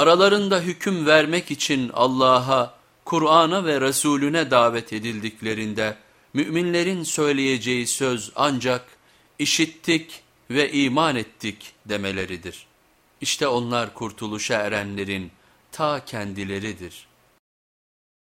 Aralarında hüküm vermek için Allah'a, Kur'an'a ve Resulüne davet edildiklerinde müminlerin söyleyeceği söz ancak işittik ve iman ettik demeleridir. İşte onlar kurtuluşa erenlerin ta kendileridir.''